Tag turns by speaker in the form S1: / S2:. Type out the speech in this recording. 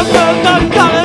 S1: I'm not gonna.